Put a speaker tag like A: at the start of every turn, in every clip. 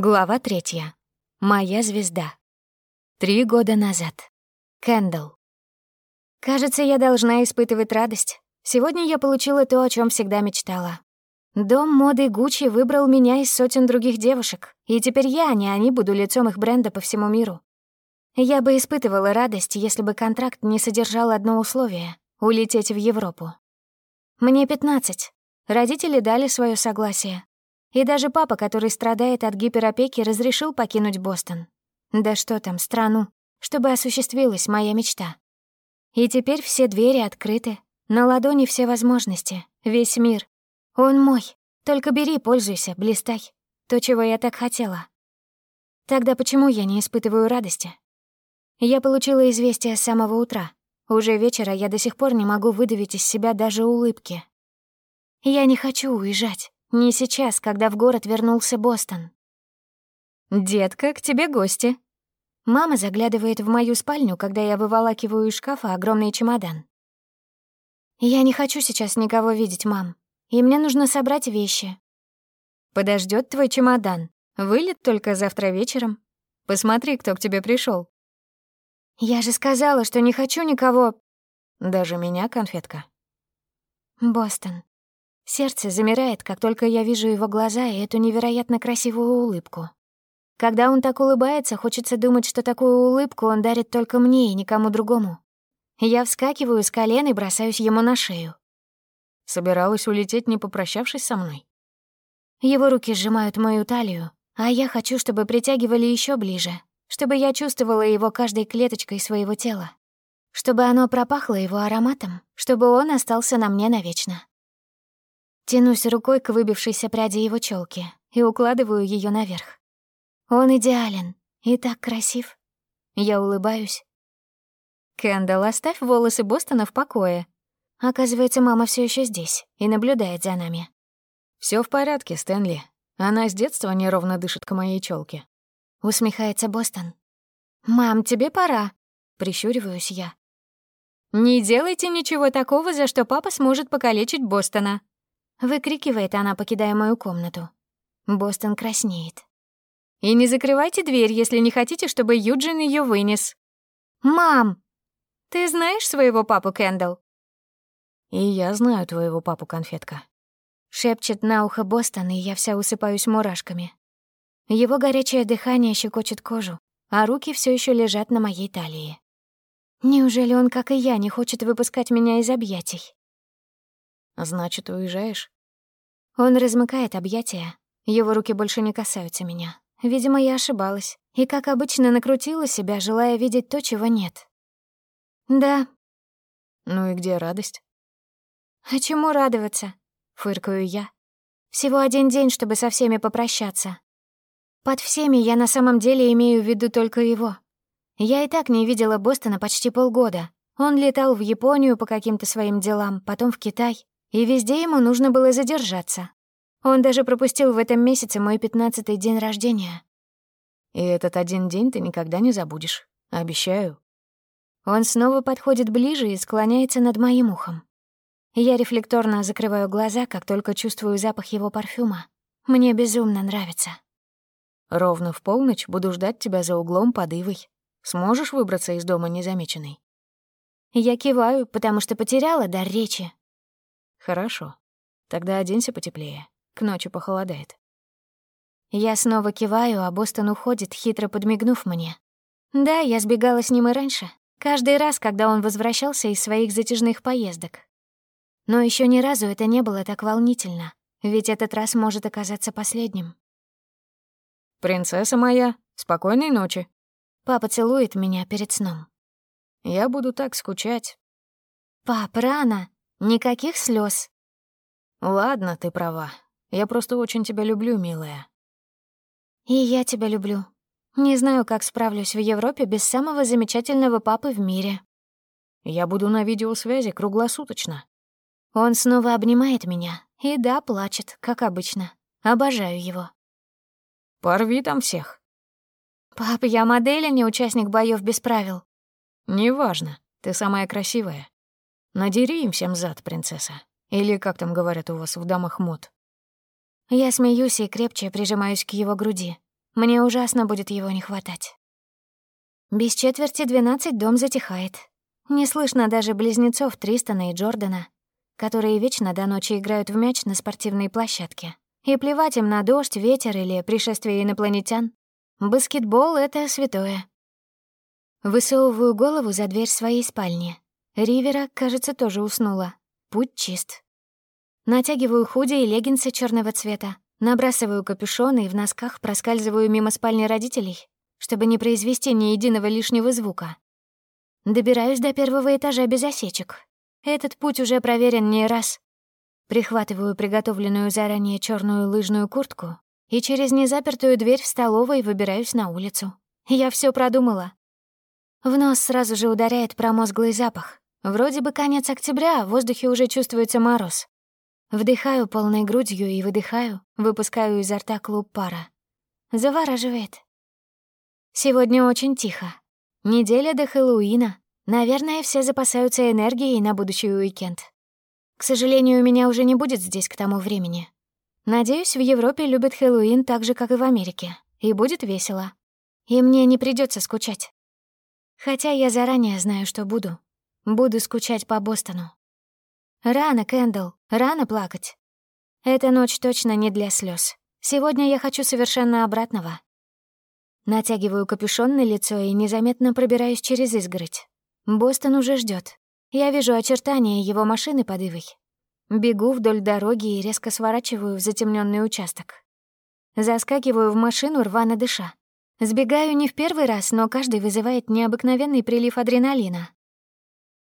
A: Глава третья. Моя звезда. Три года назад. Кэндалл. Кажется, я должна испытывать радость. Сегодня я получила то, о чем всегда мечтала. Дом моды Гуччи выбрал меня из сотен других девушек, и теперь я, а не они, буду лицом их бренда по всему миру. Я бы испытывала радость, если бы контракт не содержал одно условие — улететь в Европу. Мне 15. Родители дали свое согласие, и даже папа, который страдает от гиперопеки, разрешил покинуть Бостон. Да что там, страну, чтобы осуществилась моя мечта. И теперь все двери открыты, на ладони все возможности, весь мир. Он мой. Только бери, пользуйся, блистай. То, чего я так хотела. Тогда почему я не испытываю радости? Я получила известие с самого утра. Уже вечера я до сих пор не могу выдавить из себя даже улыбки. Я не хочу уезжать. Не сейчас, когда в город вернулся Бостон. «Детка, к тебе гости». Мама заглядывает в мою спальню, когда я выволакиваю из шкафа огромный чемодан. «Я не хочу сейчас никого видеть, мам, и мне нужно собрать вещи». Подождет твой чемодан. Вылет только завтра вечером. Посмотри, кто к тебе пришел. Я же сказала, что не хочу никого... Даже меня, конфетка. Бостон. Сердце замирает, как только я вижу его глаза и эту невероятно красивую улыбку. Когда он так улыбается, хочется думать, что такую улыбку он дарит только мне и никому другому. Я вскакиваю с колен и бросаюсь ему на шею. Собиралась улететь, не попрощавшись со мной? Его руки сжимают мою талию, а я хочу, чтобы притягивали еще ближе, чтобы я чувствовала его каждой клеточкой своего тела, чтобы оно пропахло его ароматом, чтобы он остался на мне навечно. Тянусь рукой к выбившейся пряди его челки и укладываю ее наверх. Он идеален и так красив. Я улыбаюсь. «Кэндалл, оставь волосы Бостона в покое». Оказывается, мама все еще здесь и наблюдает за нами. Все в порядке, Стэнли. Она с детства неровно дышит к моей челке. Усмехается Бостон. «Мам, тебе пора», — прищуриваюсь я. «Не делайте ничего такого, за что папа сможет покалечить Бостона», Выкрикивает она, покидая мою комнату. Бостон краснеет. «И не закрывайте дверь, если не хотите, чтобы Юджин ее вынес». «Мам, ты знаешь своего папу, Кэндалл?» «И я знаю твоего папу, конфетка», — шепчет на ухо Бостон, и я вся усыпаюсь мурашками. Его горячее дыхание щекочет кожу, а руки все еще лежат на моей талии. Неужели он, как и я, не хочет выпускать меня из объятий? А значит, уезжаешь?» Он размыкает объятия. Его руки больше не касаются меня. Видимо, я ошибалась. И, как обычно, накрутила себя, желая видеть то, чего нет. «Да». «Ну и где радость?» «А чему радоваться?» — фыркаю я. «Всего один день, чтобы со всеми попрощаться. Под всеми я на самом деле имею в виду только его. Я и так не видела Бостона почти полгода. Он летал в Японию по каким-то своим делам, потом в Китай, и везде ему нужно было задержаться. Он даже пропустил в этом месяце мой пятнадцатый день рождения. И этот один день ты никогда не забудешь, обещаю. Он снова подходит ближе и склоняется над моим ухом. Я рефлекторно закрываю глаза, как только чувствую запах его парфюма. Мне безумно нравится. Ровно в полночь буду ждать тебя за углом под Ивой. Сможешь выбраться из дома незамеченной? Я киваю, потому что потеряла дар речи, «Хорошо. Тогда оденься потеплее. К ночи похолодает». Я снова киваю, а Бостон уходит, хитро подмигнув мне. Да, я сбегала с ним и раньше, каждый раз, когда он возвращался из своих затяжных поездок. Но еще ни разу это не было так волнительно, ведь этот раз может оказаться последним. «Принцесса моя, спокойной ночи». Папа целует меня перед сном. «Я буду так скучать». «Пап, рано!» Никаких слез. «Ладно, ты права. Я просто очень тебя люблю, милая». «И я тебя люблю. Не знаю, как справлюсь в Европе без самого замечательного папы в мире». «Я буду на видеосвязи круглосуточно». Он снова обнимает меня. И да, плачет, как обычно. Обожаю его. «Порви там всех». «Пап, я модель, а не участник боев без правил». «Неважно. Ты самая красивая. Надери им всем зад, принцесса. Или, как там говорят у вас в домах мод. Я смеюсь и крепче прижимаюсь к его груди. Мне ужасно будет его не хватать. Без четверти двенадцать дом затихает. Не слышно даже близнецов Тристона и Джордана, которые вечно до ночи играют в мяч на спортивной площадке. И плевать им на дождь, ветер или пришествие инопланетян. Баскетбол — это святое. Высовываю голову за дверь своей спальни. Ривера, кажется, тоже уснула. Путь чист. Натягиваю худи и леггинсы черного цвета. Набрасываю капюшон и в носках проскальзываю мимо спальни родителей, чтобы не произвести ни единого лишнего звука. Добираюсь до первого этажа без осечек. Этот путь уже проверен не раз. Прихватываю приготовленную заранее черную лыжную куртку и через незапертую дверь в столовой выбираюсь на улицу. Я все продумала. В нос сразу же ударяет промозглый запах. Вроде бы конец октября, в воздухе уже чувствуется мороз. Вдыхаю полной грудью и выдыхаю, выпускаю изо рта клуб пара. Завораживает. Сегодня очень тихо. Неделя до Хэллоуина. Наверное, все запасаются энергией на будущий уикенд. К сожалению, меня уже не будет здесь к тому времени. Надеюсь, в Европе любят Хэллоуин так же, как и в Америке. И будет весело. И мне не придется скучать. Хотя я заранее знаю, что буду, Буду скучать по Бостону. Рано, Кэндалл, рано плакать. Эта ночь точно не для слез. Сегодня я хочу совершенно обратного. Натягиваю капюшон на лицо и незаметно пробираюсь через изгородь. Бостон уже ждет. Я вижу очертания его машины под ивой. Бегу вдоль дороги и резко сворачиваю в затемненный участок. Заскакиваю в машину, рвано дыша. Сбегаю не в первый раз, но каждый вызывает необыкновенный прилив адреналина.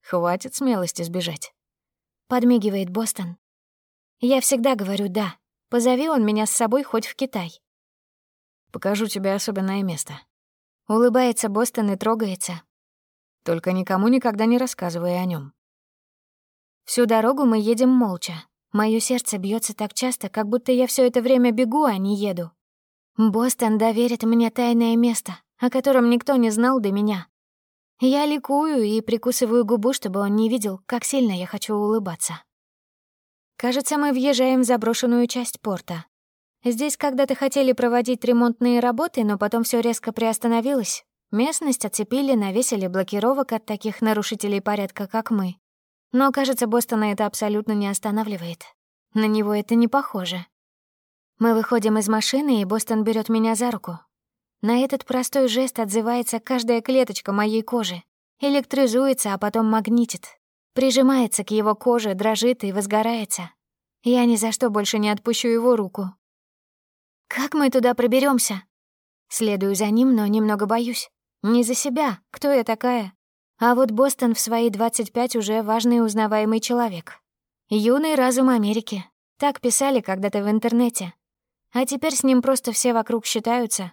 B: Хватит смелости сбежать. Подмигивает
A: Бостон. Я всегда говорю «да». Позови он меня с собой хоть в Китай.
B: Покажу тебе особенное место.
A: Улыбается Бостон и трогается.
B: Только никому никогда не рассказывай о нем.
A: Всю дорогу мы едем молча. Мое сердце бьется так часто, как будто я все это время бегу, а не еду. Бостон доверит мне тайное место, о котором никто не знал до меня. Я ликую и прикусываю губу, чтобы он не видел, как сильно я хочу улыбаться. Кажется, мы въезжаем в заброшенную часть порта. Здесь когда-то хотели проводить ремонтные работы, но потом все резко приостановилось. Местность оцепили, навесили блокировок от таких нарушителей порядка, как мы. Но, кажется, Бостона это абсолютно не останавливает. На него это не похоже. Мы выходим из машины, и Бостон берет меня за руку. На этот простой жест отзывается каждая клеточка моей кожи, электризуется, а потом магнитит, прижимается к его коже, дрожит и возгорается. Я ни за что больше не отпущу его руку. «Как мы туда проберемся? Следую за ним, но немного боюсь. Не за себя, кто я такая? А вот Бостон в свои 25 уже важный и узнаваемый человек. Юный разум Америки. Так писали когда-то в интернете. А теперь с ним просто все вокруг считаются,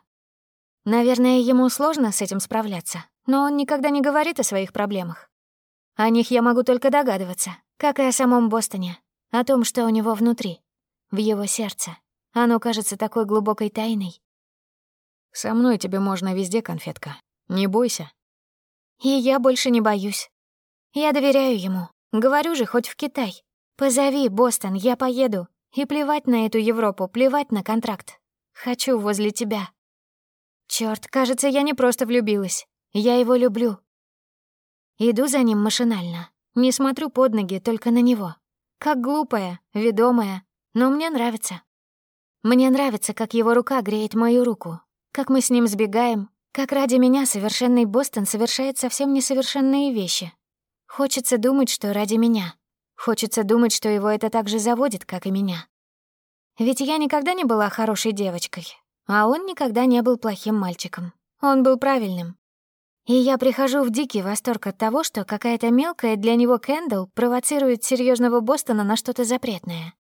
A: Наверное, ему сложно с этим справляться, но он никогда не говорит о своих проблемах. О них я могу только догадываться, как и о самом Бостоне, о том, что у него внутри, в его сердце. Оно кажется такой глубокой тайной.
B: «Со мной тебе можно везде, конфетка. Не бойся».
A: «И я больше не боюсь. Я доверяю ему. Говорю же, хоть в Китай. Позови, Бостон, я поеду. И плевать на эту Европу, плевать на контракт. Хочу возле тебя». Черт, кажется, я не просто влюбилась. Я его люблю. Иду за ним машинально. Не смотрю под ноги, только на него. Как глупая, ведомая, но мне нравится. Мне нравится, как его рука греет мою руку, как мы с ним сбегаем, как ради меня совершенный Бостон совершает совсем несовершенные вещи. Хочется думать, что ради меня. Хочется думать, что его это так же заводит, как и меня. Ведь я никогда не была хорошей девочкой, а он никогда не был плохим мальчиком. Он был правильным. И я прихожу в дикий восторг от того, что какая-то мелкая для него Кэндалл провоцирует серьезного Бостона на что-то запретное.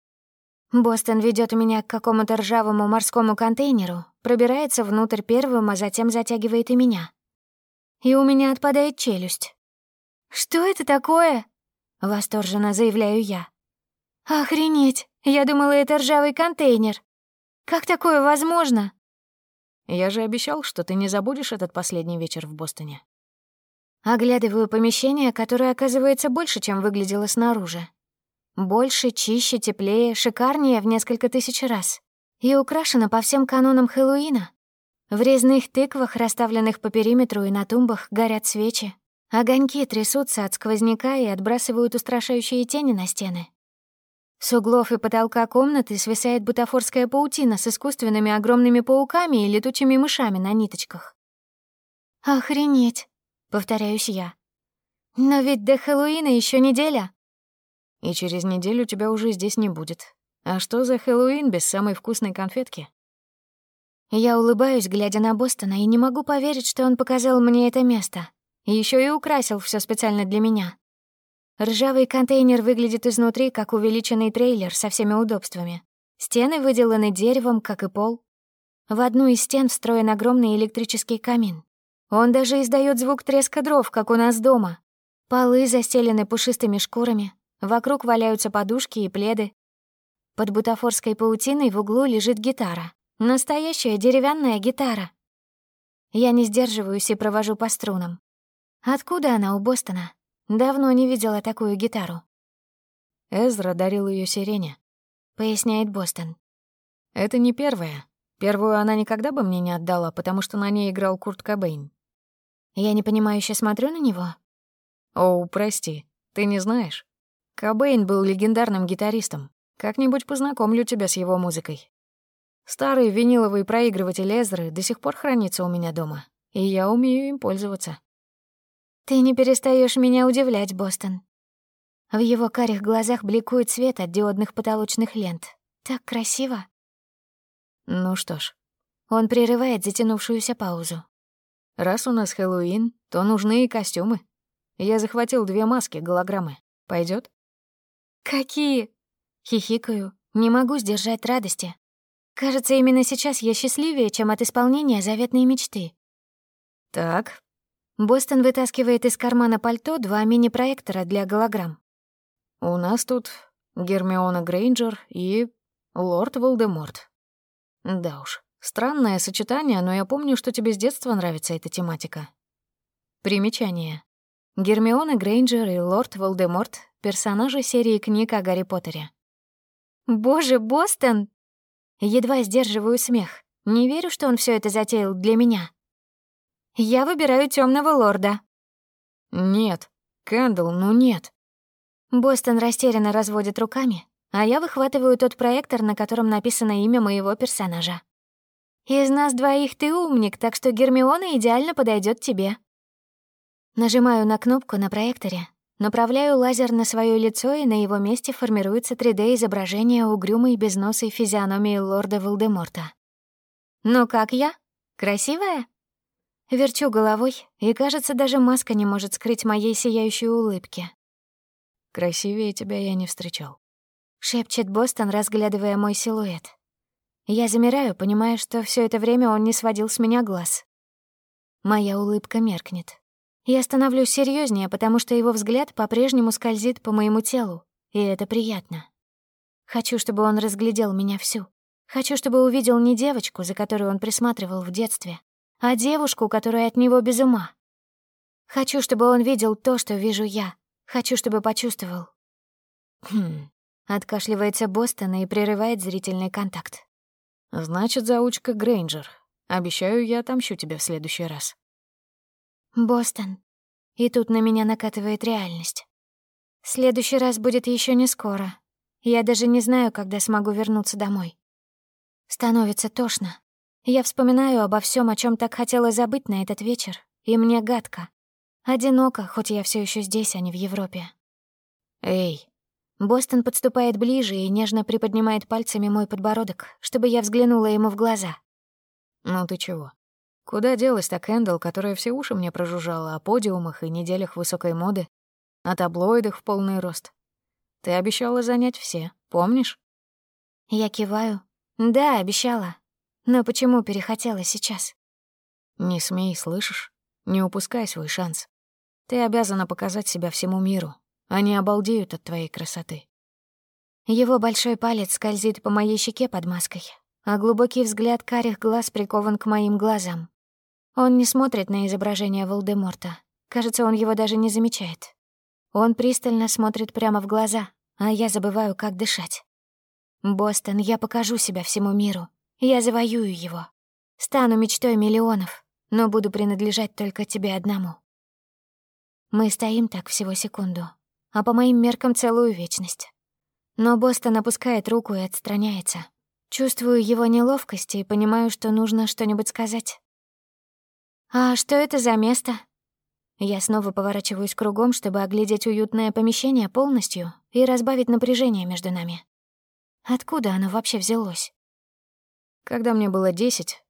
A: Бостон ведет меня к какому-то ржавому морскому контейнеру, пробирается внутрь первым, а затем затягивает и меня. И у меня отпадает челюсть. «Что это такое?» — восторженно заявляю я. «Охренеть! Я думала, это ржавый контейнер!» Как такое возможно?»
B: «Я же обещал, что ты не забудешь этот последний вечер в Бостоне».
A: Оглядываю помещение, которое оказывается больше, чем выглядело снаружи. Больше, чище, теплее, шикарнее в несколько тысяч раз. И украшено по всем канонам Хэллоуина. В резных тыквах, расставленных по периметру и на тумбах, горят свечи. Огоньки трясутся от сквозняка и отбрасывают устрашающие тени на стены. С углов и потолка комнаты свисает бутафорская паутина с искусственными огромными пауками и летучими мышами на ниточках. «Охренеть!» — повторяюсь я. «Но ведь до Хэллоуина еще неделя!»
B: «И через неделю тебя уже здесь не будет. А что за Хэллоуин без самой вкусной конфетки?»
A: Я улыбаюсь, глядя на Бостона, и не могу поверить, что он показал мне это место. Еще и украсил все специально для меня. Ржавый контейнер выглядит изнутри, как увеличенный трейлер со всеми удобствами. Стены выделаны деревом, как и пол. В одну из стен встроен огромный электрический камин. Он даже издает звук треска дров, как у нас дома. Полы застелены пушистыми шкурами, вокруг валяются подушки и пледы. Под бутафорской паутиной в углу лежит гитара. Настоящая деревянная гитара. Я не сдерживаюсь и провожу по струнам. Откуда она у Бостона? Давно не видела такую гитару».
B: Эзра дарил ее сирене,
A: поясняет Бостон.
B: «Это не первая. Первую она никогда бы мне не отдала, потому что на ней играл Курт Кобейн».
A: «Я непонимающе смотрю на него?»
B: О, прости, ты не знаешь. Кобейн был легендарным гитаристом. Как-нибудь познакомлю тебя с его музыкой. Старый виниловый проигрыватель Эзры до сих пор хранится у меня дома, и я умею им пользоваться.
A: Ты не перестаешь меня удивлять, Бостон. В его карих глазах бликует свет от диодных потолочных лент. Так красиво.
B: Ну что ж,
A: он прерывает затянувшуюся паузу.
B: Раз у нас Хэллоуин, то нужны и костюмы. Я захватил две маски, голограммы. Пойдет?
A: Какие? Хихикаю. Не могу сдержать радости. Кажется, именно сейчас я счастливее, чем от исполнения заветной мечты.
B: Так,
A: Бостон вытаскивает из кармана пальто два мини-проектора для голограмм.
B: «У нас тут Гермиона Грейнджер и лорд Волдеморт». «Да уж, странное сочетание, но я помню, что тебе с детства нравится эта тематика». Примечание. Гермиона Грейнджер и лорд Волдеморт — персонажи серии книг о Гарри Поттере.
A: «Боже, Бостон!» Едва сдерживаю смех. Не верю, что он все это затеял для меня. Я выбираю темного лорда.
B: Нет, Кэндл, ну нет.
A: Бостон растерянно разводит руками, а я выхватываю тот проектор, на котором написано имя моего персонажа. Из нас двоих ты умник, так что Гермиона идеально подойдет тебе. Нажимаю на кнопку на проекторе, направляю лазер на свое лицо, и на его месте формируется 3D-изображение угрюмой безносой физиономии лорда Волдеморта. «Ну как я? Красивая?» Верчу головой, и, кажется, даже маска не может скрыть моей сияющей улыбки.
B: «Красивее тебя я не встречал», —
A: шепчет Бостон, разглядывая мой силуэт. Я замираю, понимая, что все это время он не сводил с меня глаз. Моя улыбка меркнет. Я становлюсь серьезнее, потому что его взгляд по-прежнему скользит по моему телу, и это приятно. Хочу, чтобы он разглядел меня всю. Хочу, чтобы увидел не девочку, за которую он присматривал в детстве, а девушку, которая от него без ума. Хочу, чтобы он видел то, что вижу я. Хочу, чтобы почувствовал.
B: Хм.
A: Откашливается Бостон и прерывает зрительный контакт.
B: Значит, заучка Грейнджер. Обещаю, я отомщу тебя в следующий раз.
A: Бостон. И тут на меня накатывает реальность. Следующий раз будет еще не скоро. Я даже не знаю, когда смогу вернуться домой. Становится тошно. Я вспоминаю обо всем, о чем так хотела забыть на этот вечер, и мне гадко. Одиноко, хоть я все еще здесь, а не в Европе.
B: Эй.
A: Бостон подступает ближе и нежно приподнимает пальцами мой подбородок, чтобы я взглянула ему в глаза.
B: Ну ты чего? Куда делась та Кэндалл, которая все уши мне прожужжала о подиумах и неделях высокой моды, о таблоидах в полный рост? Ты обещала занять все, помнишь?
A: Я киваю. Да, обещала. Но почему перехотела сейчас?
B: Не смей, слышишь? Не упускай свой шанс. Ты обязана показать себя всему миру. Они обалдеют от твоей красоты.
A: Его большой палец скользит по моей щеке под маской, а глубокий взгляд карих глаз прикован к моим глазам. Он не смотрит на изображение Волдеморта. Кажется, он его даже не замечает. Он пристально смотрит прямо в глаза, а я забываю, как дышать. «Бостон, я покажу себя всему миру. Я завоюю его. Стану мечтой миллионов, но буду принадлежать только тебе одному. Мы стоим так всего секунду, а по моим меркам целую вечность. Но Бостон опускает руку и отстраняется. Чувствую его неловкость и понимаю, что нужно что-нибудь сказать. «А что это за место?» Я снова поворачиваюсь кругом, чтобы оглядеть уютное помещение полностью и разбавить напряжение между нами. Откуда оно вообще взялось?
B: Когда мне было десять,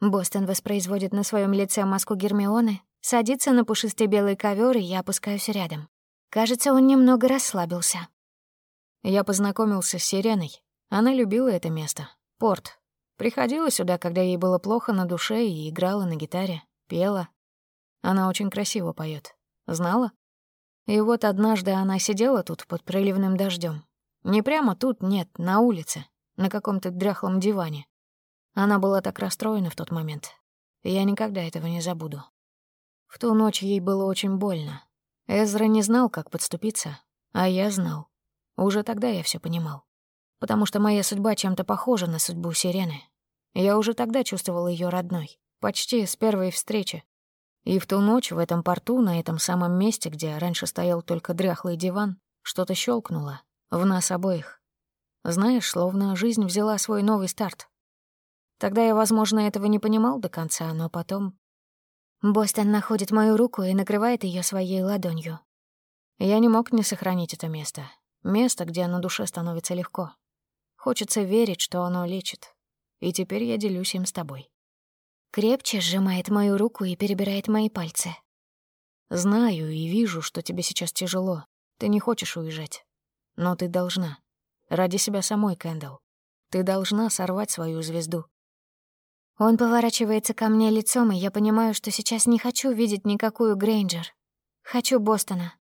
B: Бостон воспроизводит на своем лице маску Гермионы, садится на пушистый белый ковер, и я опускаюсь рядом. Кажется, он немного расслабился. Я познакомился с Сиреной. Она любила это место. Порт. Приходила сюда, когда ей было плохо на душе, и играла на гитаре, пела. Она очень красиво поет. Знала? И вот однажды она сидела тут под проливным дождем. Не прямо тут, нет, на улице, на каком-то дряхлом диване. Она была так расстроена в тот момент. Я никогда этого не забуду. В ту ночь ей было очень больно. Эзра не знал, как подступиться, а я знал. Уже тогда я все понимал. Потому что моя судьба чем-то похожа на судьбу Сирены. Я уже тогда чувствовал ее родной, почти с первой встречи. И в ту ночь в этом порту, на этом самом месте, где раньше стоял только дряхлый диван, что-то щелкнуло в нас обоих. Знаешь, словно жизнь взяла свой новый старт. Тогда я, возможно, этого не понимал до конца, но потом...
A: Бостон находит мою руку и накрывает ее своей ладонью.
B: Я не мог не сохранить это место. Место, где на душе становится легко. Хочется верить, что оно лечит. И теперь я делюсь им с тобой.
A: Крепче сжимает мою руку и перебирает мои пальцы.
B: Знаю и вижу, что тебе сейчас тяжело. Ты не хочешь уезжать. Но ты должна. Ради себя самой, Кэндалл. Ты должна сорвать свою звезду.
A: Он поворачивается ко мне лицом, и я понимаю, что сейчас не хочу видеть никакую Грейнджер. Хочу Бостона.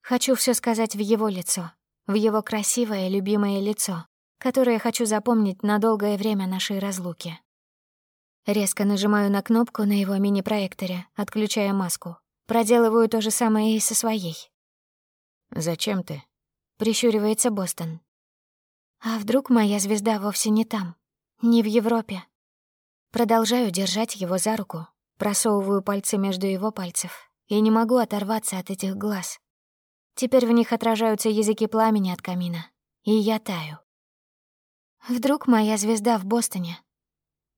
A: Хочу все сказать в его лицо, в его красивое, любимое лицо, которое хочу запомнить на долгое время нашей разлуки. Резко нажимаю на кнопку на его мини-проекторе, отключая маску. Проделываю то же самое и со своей.
B: «Зачем ты?»
A: — прищуривается Бостон. «А вдруг моя звезда вовсе не там? Не в Европе?» Продолжаю держать его за руку, просовываю пальцы между его пальцев. и не могу оторваться от этих глаз. Теперь в них отражаются языки пламени от камина, и я таю. Вдруг моя звезда в Бостоне.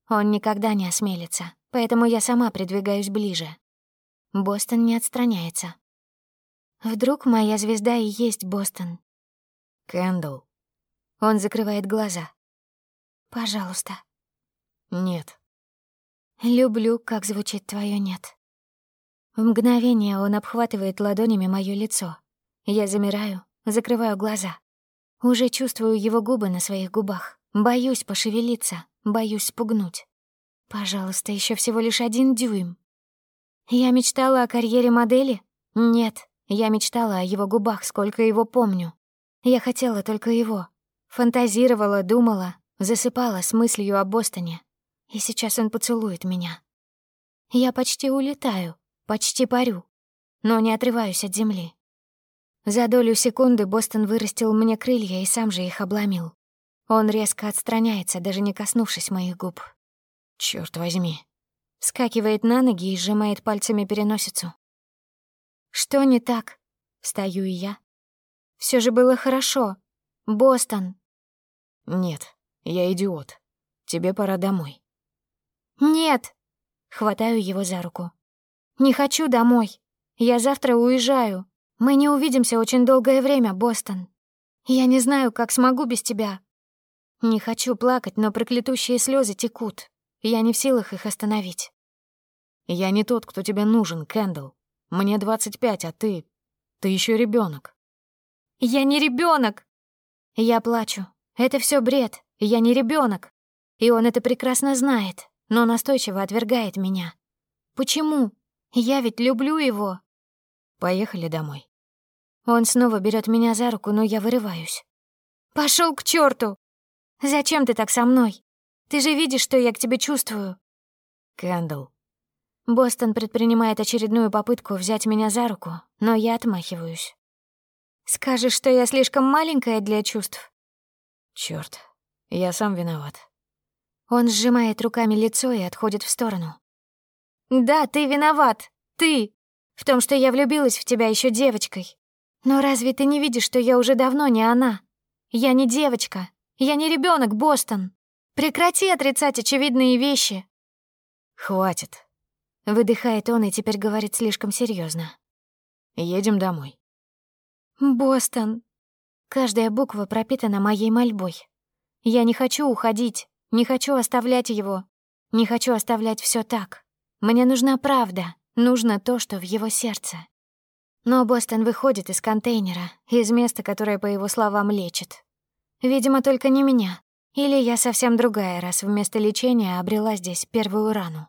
A: Он никогда не осмелится, поэтому я сама придвигаюсь ближе. Бостон не отстраняется. Вдруг моя звезда и есть Бостон.
B: Кэндл.
A: Он закрывает глаза. Пожалуйста.
B: Нет.
A: Люблю, как звучит твое «нет». В мгновение он обхватывает ладонями моё лицо. Я замираю, закрываю глаза. Уже чувствую его губы на своих губах. Боюсь пошевелиться, боюсь спугнуть. Пожалуйста, еще всего лишь один дюйм. Я мечтала о карьере модели? Нет, я мечтала о его губах, сколько его помню. Я хотела только его. Фантазировала, думала, засыпала с мыслью о Бостоне, и сейчас он поцелует меня. Я почти улетаю, почти парю, но не отрываюсь от земли. За долю секунды Бостон вырастил мне крылья и сам же их обломил. Он резко отстраняется, даже не коснувшись моих губ.
B: Черт возьми.
A: Вскакивает на ноги и сжимает пальцами переносицу. Что не так? Встаю и я. Все же было хорошо. Бостон.
B: Нет, я идиот. Тебе пора домой.
A: «Нет!» Хватаю его за руку. «Не хочу домой. Я завтра уезжаю. Мы не увидимся очень долгое время, Бостон. Я не знаю, как смогу без тебя». Не хочу плакать, но проклятущие слезы текут. Я не в силах их остановить.
B: «Я не тот, кто тебе нужен, Кэндл. Мне 25, а ты... ты еще ребенок.
A: «Я не ребенок. Я плачу. Это все бред. Я не ребенок. И он это прекрасно знает но настойчиво отвергает меня. Почему? Я ведь люблю его.
B: Поехали домой.
A: Он снова берет меня за руку, но я вырываюсь. Пошел к черту! Зачем ты так со мной? Ты же видишь, что я к тебе чувствую.
B: Кэндл.
A: Бостон предпринимает очередную попытку взять меня за руку, но я отмахиваюсь. Скажешь, что я слишком маленькая для чувств?
B: Чёрт, я сам виноват.
A: Он сжимает руками лицо и отходит в сторону. «Да, ты виноват. Ты. В том, что я влюбилась в тебя еще девочкой. Но разве ты не видишь, что я уже давно не она? Я не девочка. Я не ребенок, Бостон. Прекрати отрицать очевидные вещи».
B: «Хватит», —
A: выдыхает он и теперь говорит слишком серьезно.
B: «Едем домой».
A: «Бостон». Каждая буква пропитана моей мольбой. Я не хочу уходить. Не хочу оставлять его. Не хочу оставлять все так. Мне нужна правда. Нужно то, что в его сердце. Но Бостон выходит из контейнера, из места, которое, по его словам, лечит. Видимо, только не меня. Или я совсем другая, раз вместо лечения обрела здесь первую рану.